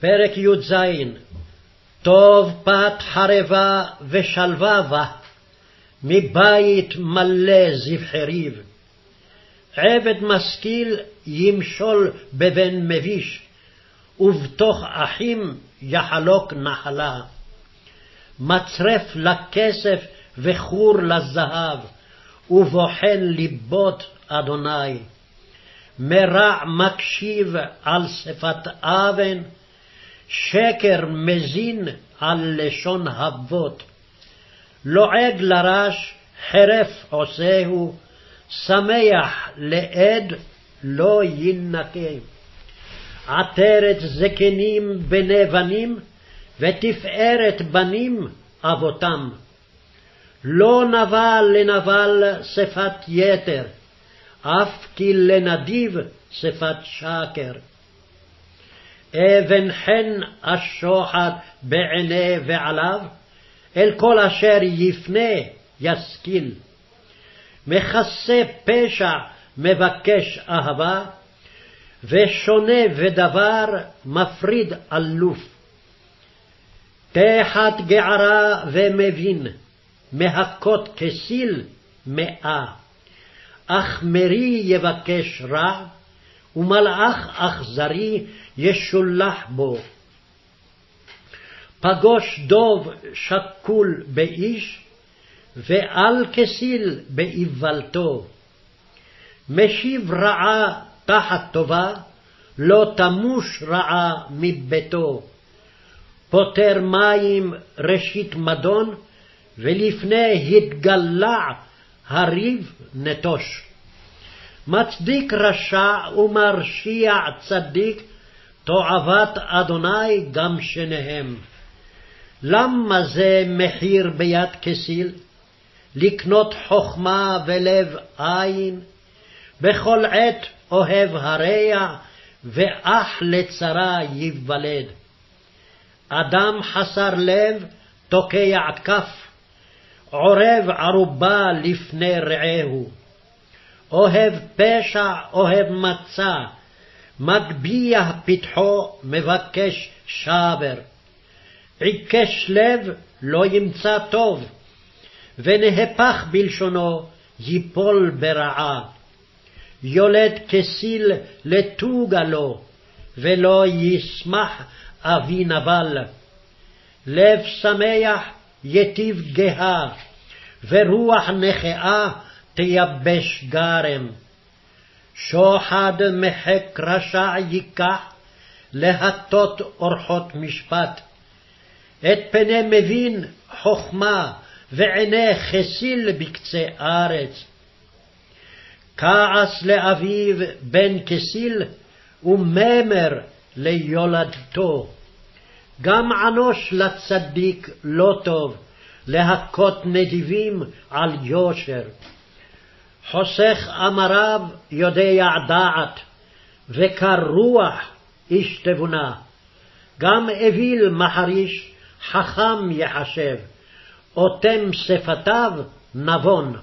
פרק י"ז טוב פת חרבה ושלווה בה, מבית מלא זבחי ריב. עבד משכיל ימשול בבן מביש, ובתוך אחים יחלוק נחלה. מצרף לכסף וכור לזהב, ובוחן ליבות אדוני. מרע מקשיב על שפת אבן, שקר מזין על לשון אבות. לועג לרש, חרף עושהו, שמח לעד, לא יינקה. עטרת זקנים בני בנים, ותפארת בנים אבותם. לא נבל לנבל שפת יתר, אף כי לנדיב שפת שקר. אבן חן השוחד בעיני בעליו, אל כל אשר יפנה ישכיל. מכסה פשע מבקש אהבה, ושונה ודבר מפריד אלוף. תחת גערה ומבין, מהכות כסיל מאה. אך מרי יבקש רע, ומלאך אכזרי ישולח בו. פגוש דוב שקול באיש, ואל כסיל באיוולתו. משיב רעה תחת טובה, לא תמוש רעה מביתו. פותר מים ראשית מדון, ולפני התגלע הריב נטוש. מצדיק רשע ומרשיע צדיק, תועבת אדוני גם שניהם. למה זה מחיר ביד כסיל? לקנות חכמה ולב עין? בכל עת אוהב הרע, ואח לצרה ייוולד. אדם חסר לב תוקע כף, עורב ערובה לפני רעהו. אוהב פשע, אוהב מצה, מגביה פתחו, מבקש שבר. עיקש לב, לא ימצא טוב, ונהפך בלשונו, ייפול ברעה. יולד כסיל לטוגה לו, ולא ישמח אבי נבל. לב שמח יטיב גאה, ורוח נכאה תייבש גרם. שוחד מחק רשע ייקח, להטות אורחות משפט. את פני מבין חכמה, ועיני חסיל בקצה ארץ. כעס לאביו בן כסיל, וממר ליולדתו. גם ענוש לצדיק לא טוב, להכות נדיבים על יושר. חוסך אמריו יודע דעת, וקר רוח איש תבונה. גם אוויל מחריש חכם יחשב, אוטם שפתיו נבון.